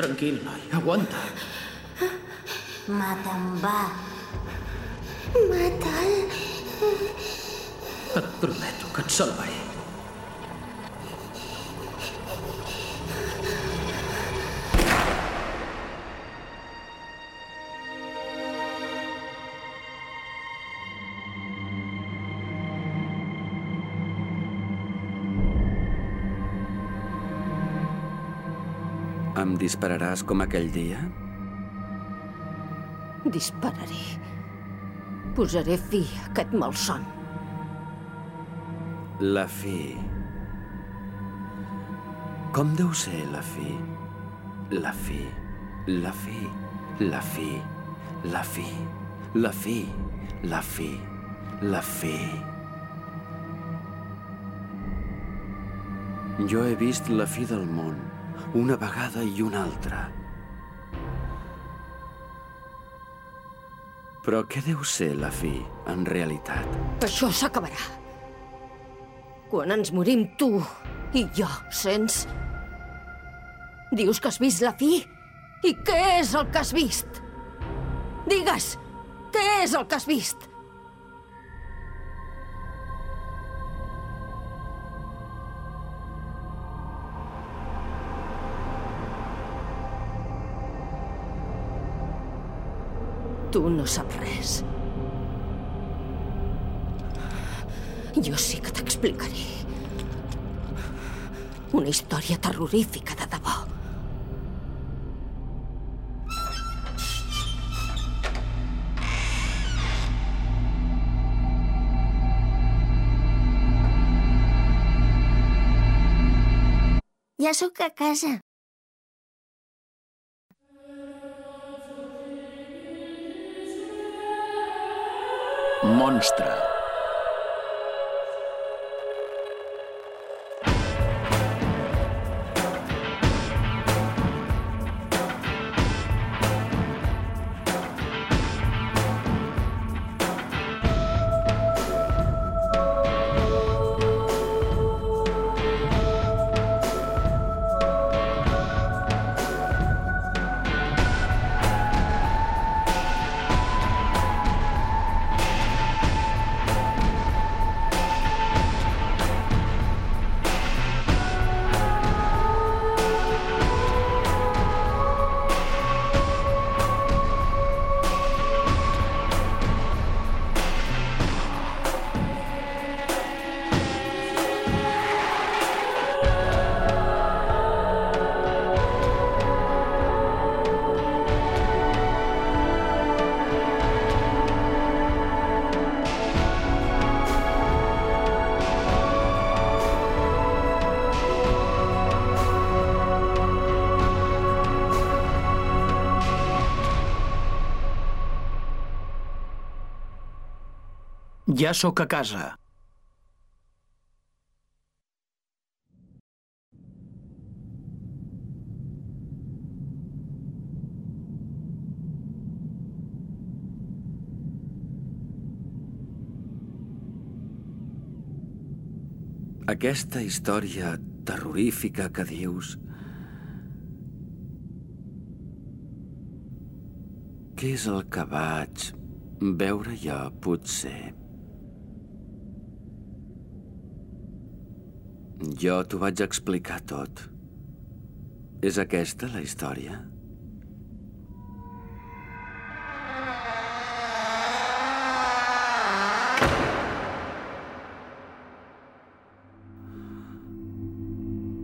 Tranquil, noi, aguanta. Mata'm, va. Mata'l. Et prometo que et salvaré. Em dispararàs com aquell dia? Dispararé. Posaré fi a aquest malson. La fi. Com deu ser la fi? La fi, la fi, la fi, la fi, la fi, la fi, la fi. Jo he vist la fi del món, una vegada i una altra. Però què deu ser la fi, en realitat? Això s'acabarà. Quan ens morim tu i jo, sents? Dius que has vist la fi? I què és el que has vist? Digues, què és el que has vist? Tu no saps res. Jo sí que t'explicaré. Una història terrorífica de debò. Ja sóc a casa. Monstre. Ja sóc a casa. Aquesta història terrorífica que dius... Què és el que vaig veure jo, potser? Jo t'ho vaig explicar tot. És aquesta la història?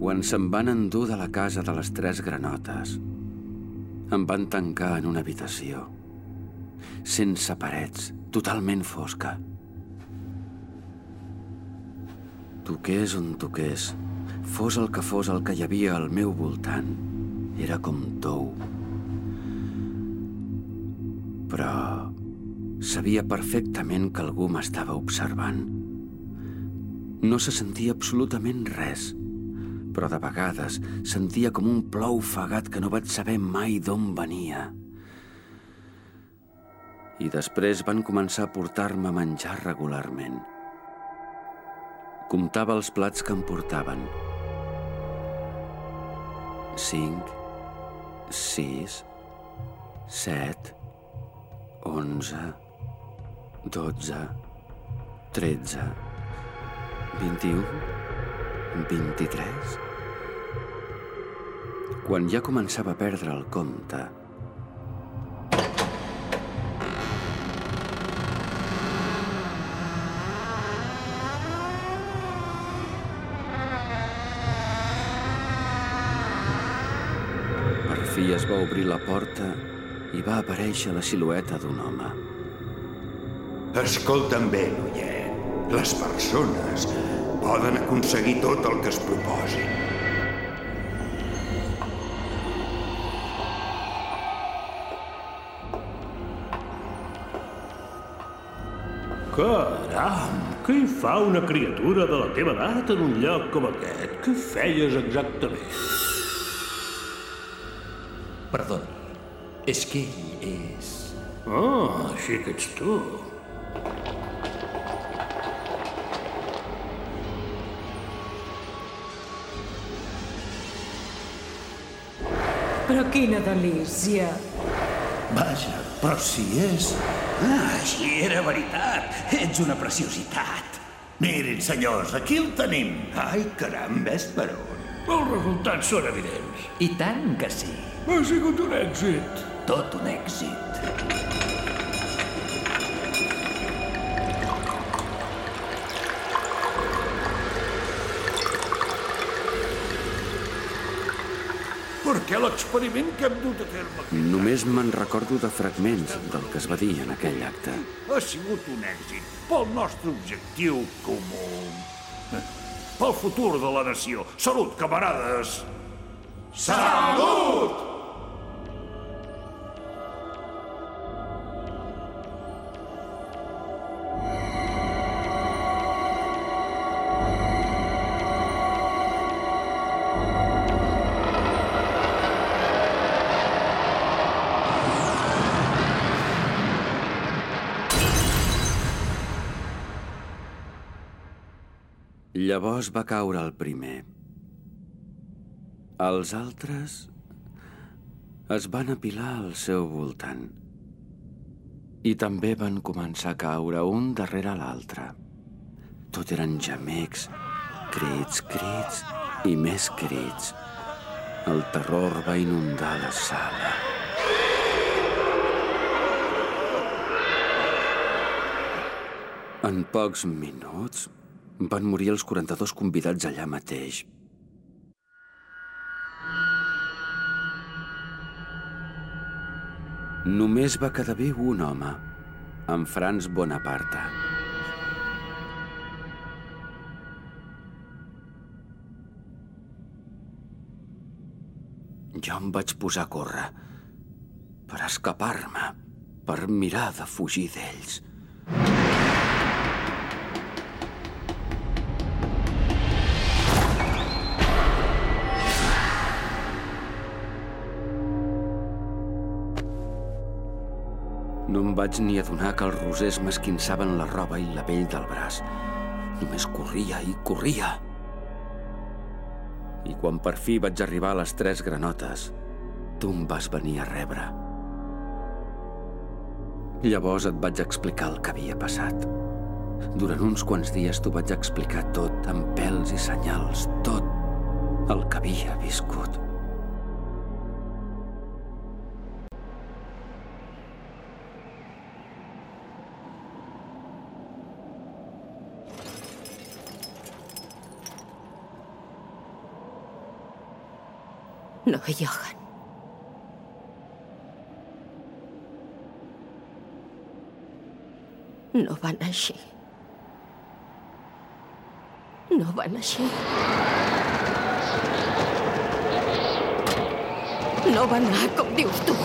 Quan se'n van endur de la casa de les tres granotes, em van tancar en una habitació, sense parets, totalment fosca. Toqués on toqués, fos el que fos el que hi havia al meu voltant, era com tou. Però sabia perfectament que algú m'estava observant. No se sentia absolutament res, però de vegades sentia com un plou ofegat que no vaig saber mai d'on venia. I després van començar a portar-me menjar regularment. Comptava els plats que em portaven. Cinc, sis, set, onze, dotze, tretze, vint-i-un, vint-i-tres... Quan ja començava a perdre el compte, fi es va obrir la porta i va aparèixer la silueta d'un home. Escolta'm bé, noiet. Les persones poden aconseguir tot el que es proposin. Caram, què hi fa una criatura de la teva edat en un lloc com aquest? Què feies exactament? Perdoni, és que ell és... Ah, així que ets tu. Però quina delícia! Vaja, però si és... Ah, així era veritat. Ets una preciositat. Mirin, senyors, aquí el tenim. Ai, caram, ves per on? Els resultats són evidents. I tant que sí. Ha sigut un èxit. Tot un èxit. Per què l'experiment que hem dut a terme Només me'n recordo de fragments del que es va dir en aquell acte. ha sigut un èxit pel nostre objectiu comú. Pel futur de la nació. Salut, camarades! Salut! Llavors va caure el primer. Els altres es van apilar al seu voltant. I també van començar a caure un darrere l'altre. Tot eren gemecs, crits, crits i més crits. El terror va inundar la sala. En pocs minuts van morir els 42 convidats allà mateix. Només va quedar viu un home, en Franz Bonaparte. Jo em vaig posar a córrer per escapar-me, per mirar de fugir d'ells. Vaig ni adonar que els rosers m'esquinçaven la roba i la pell del braç. Només corria i corria. I quan per fi vaig arribar a les tres granotes, tu em vas venir a rebre. Llavors et vaig explicar el que havia passat. Durant uns quants dies t'ho vaig explicar tot, amb pèls i senyals, tot el que havia viscut. No, Johan. No van així. No van així. No va anar com dius tu.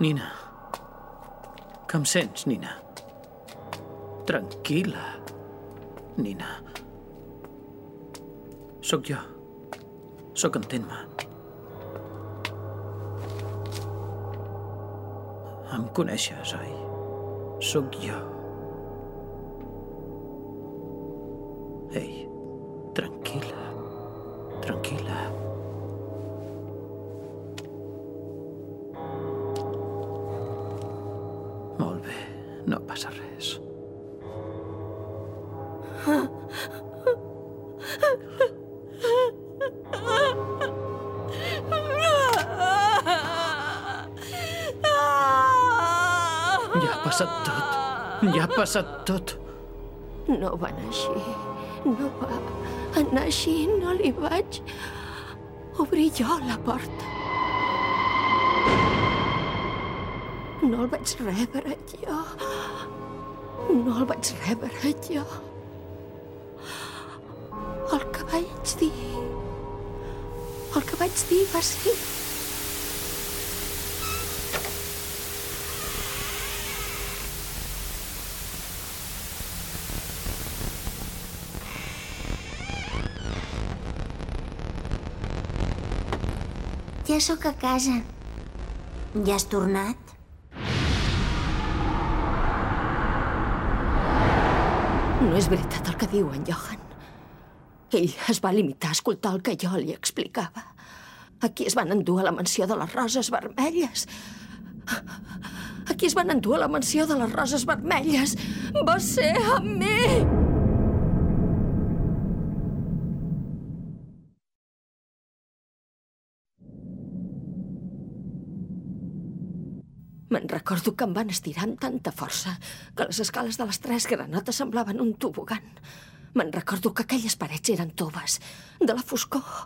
Nina. Que em sents, Nina? Tranquil·la, Nina. Sóc jo. Sóc entén-me. Em coneixes, oi? Sóc jo. No passa res. Ja ha passat tot. Ja ha passat tot. No va anar així. No va anar així. No li vaig obrir jo la porta. No el vaig rebre jo. No el vaig rebre jo. El que vaig dir... El que vaig dir va ser... Ja sóc a casa. Ja has tornat? No és veritat el que diu en Johan. Ell es va limitar a escoltar el que jo li explicava. Aquí es van endur a la mansió de les roses vermelles. Aquí es van endur a la mansió de les roses vermelles. Va ser amb mi! Me'n recordo que em van estirar amb tanta força que les escales de les tres granotes semblaven un tobogan. Me'n recordo que aquelles parets eren toves, de la foscor.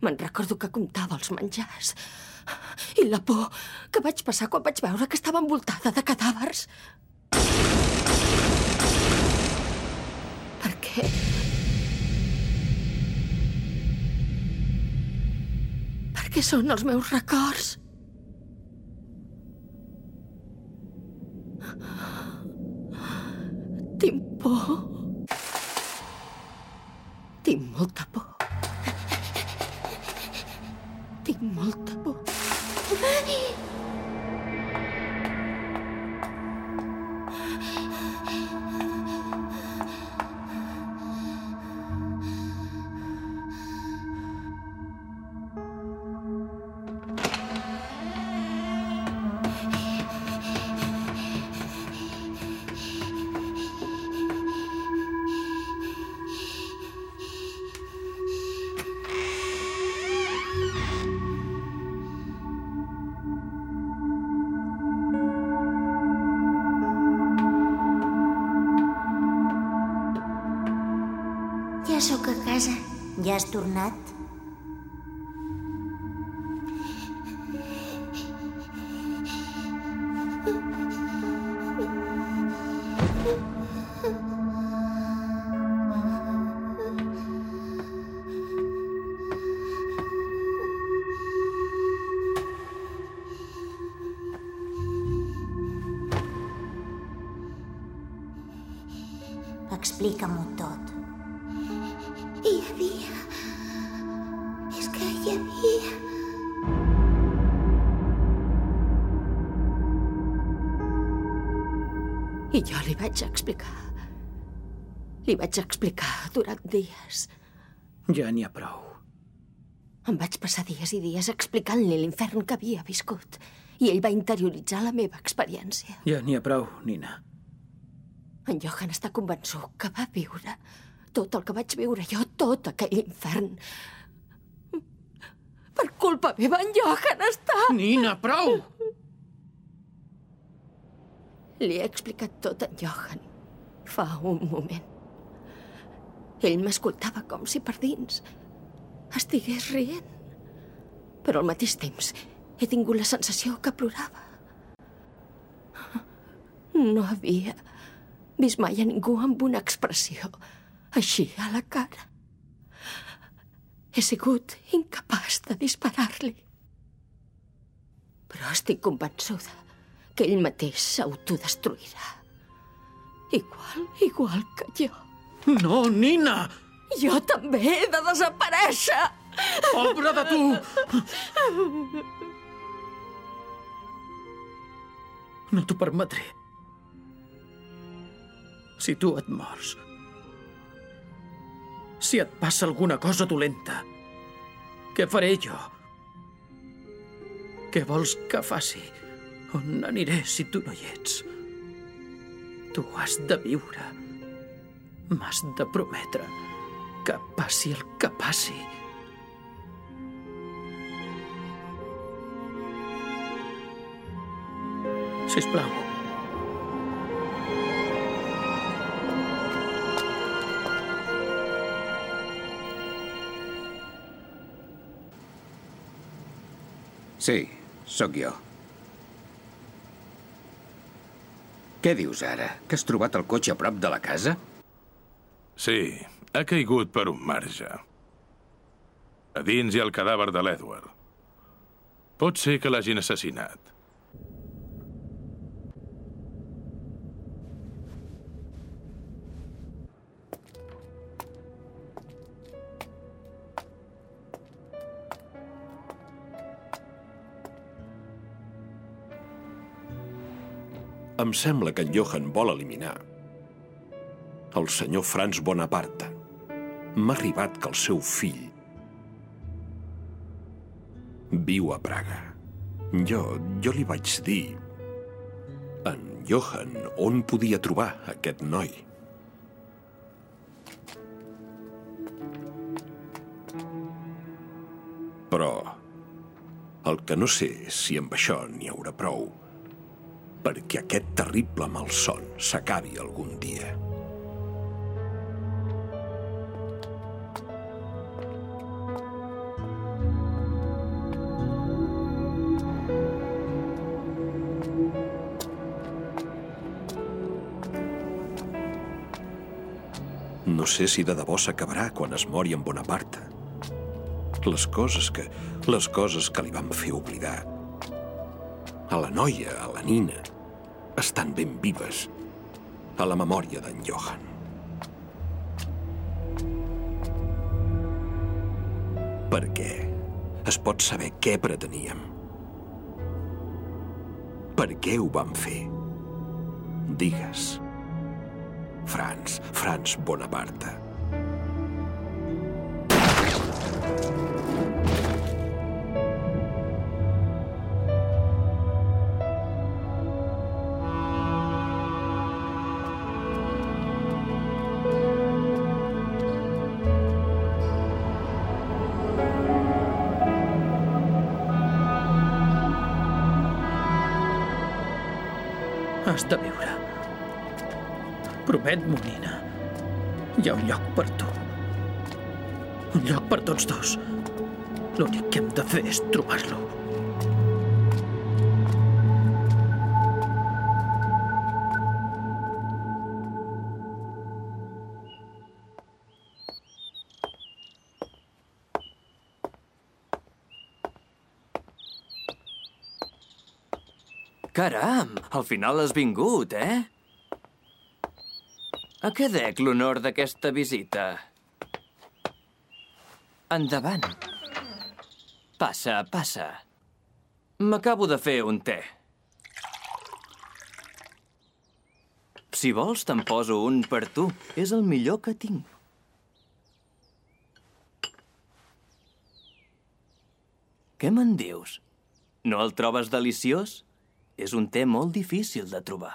Me'n recordo que comptava els menjars. I la por que vaig passar quan vaig veure que estava envoltada de cadàvers. Per què? Perquè són els meus records. Tinc por. Tinc molta por. Has tornat? Explica-m'ho vaig explicar. Li vaig explicar durant dies. Ja n'hi ha prou. Em vaig passar dies i dies explicant-li l'infern que havia viscut. I ell va interioritzar la meva experiència. Ja n'hi ha prou, Nina. En Johan està convençut que va viure tot el que vaig viure jo, tot aquell infern. Per culpa meva, en Johan està... Nina, prou! Li he explicat tot a Johan fa un moment. Ell m'escoltava com si per dins estigués rient. Però al mateix temps he tingut la sensació que plorava. No havia vist mai a ningú amb una expressió així a la cara. He sigut incapaç de disparar-li. Però estic convençuda que ell mateix s'autodestruirà. Igual, igual que jo. No, Nina! Jo també he de desaparèixer! Pobre de tu! No t'ho permetré. Si tu et mors, si et passa alguna cosa dolenta, què faré jo? Què vols que faci? On aniré si tu no hi ets? Tu has de viure. M'has de prometre que passi el que passi. Sisplau. Sí, sóc jo. Què dius ara? Que has trobat el cotxe a prop de la casa? Sí, ha caigut per un marge. A dins hi ha el cadàver de l'Edward. Pot ser que l'hagin assassinat. Em sembla que en Johan vol eliminar el senyor Franz Bonaparte. M'ha arribat que el seu fill viu a Praga. Jo, jo li vaig dir en Johan on podia trobar aquest noi. Però el que no sé si amb això n'hi haurà prou perquè aquest terrible malson s'acabi algun dia. No sé si de debò s'acabarà quan es mori en Bonaparte. Les coses que... les coses que li van fer oblidar. A la noia, a la Nina, estan ben vives a la memòria d'en Johan. Per què? Es pot saber què preteníem. Per què ho vam fer? Digues. Franz, Franz Bonaparte. Has de viure. Promet-m'ho, Nina. Hi ha un lloc per tu. Un lloc per tots dos. L'únic que hem de fer és trobar-lo. Caram, al final has vingut, eh? A què dec l'honor d'aquesta visita? Endavant. Passa, passa. M'acabo de fer un te. Si vols, te'n poso un per tu. És el millor que tinc. Què me'n dius? No el trobes deliciós? És un te molt difícil de trobar.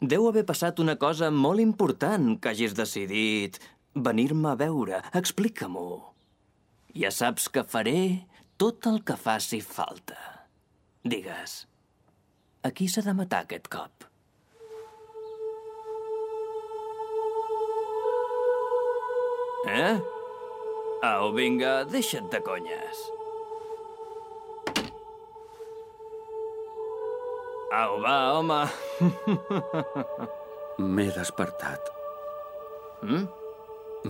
Deu haver passat una cosa molt important que hagis decidit venir-me a veure. Explica-m'ho. Ja saps que faré tot el que faci falta. Digues, a qui s'ha de matar aquest cop? Eh? Au, vinga, deixa't de conyes. Au, va, home. M'he despertat. Mm?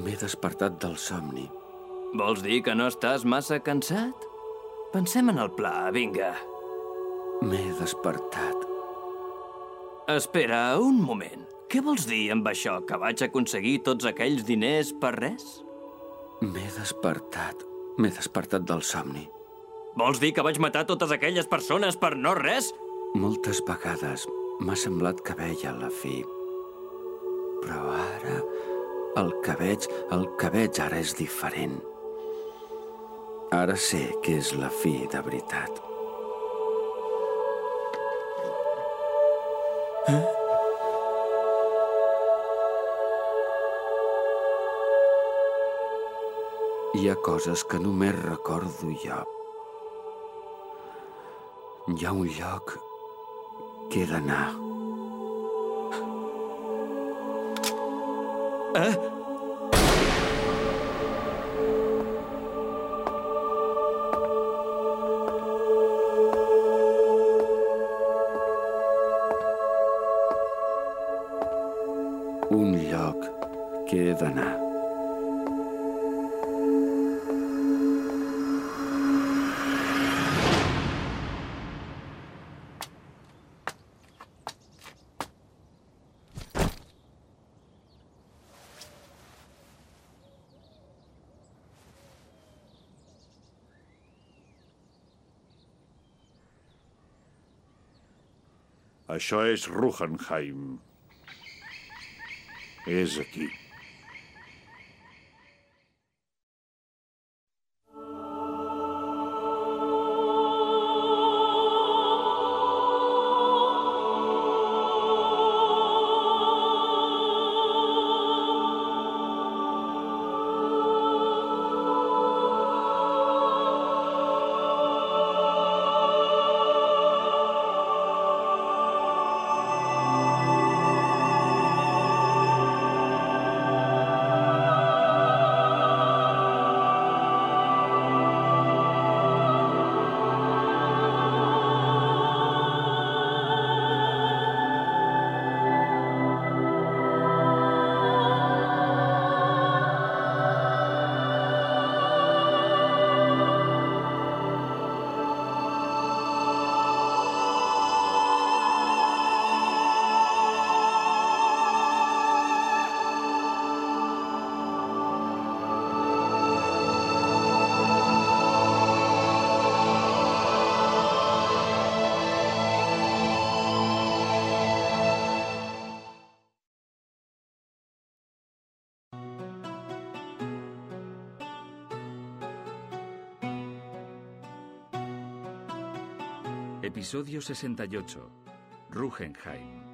M'he despertat del somni Vols dir que no estàs massa cansat? Pensem en el pla, vinga. M'he despertat. Espera, un moment. Què vols dir amb això, que vaig aconseguir tots aquells diners per res? M'he despertat. M'he despertat del somni. Vols dir que vaig matar totes aquelles persones per no res? Moltes vegades m'ha semblat que veia la fi. Però ara el que veig, el que veig ara és diferent. Ara sé que és la fi de veritat. Eh? Hi ha coses que només recordo jo. Hi ha un lloc que he d'anar. Eh? Això és Ruhenheim. És aquí. Episodio 68. Rugenheim.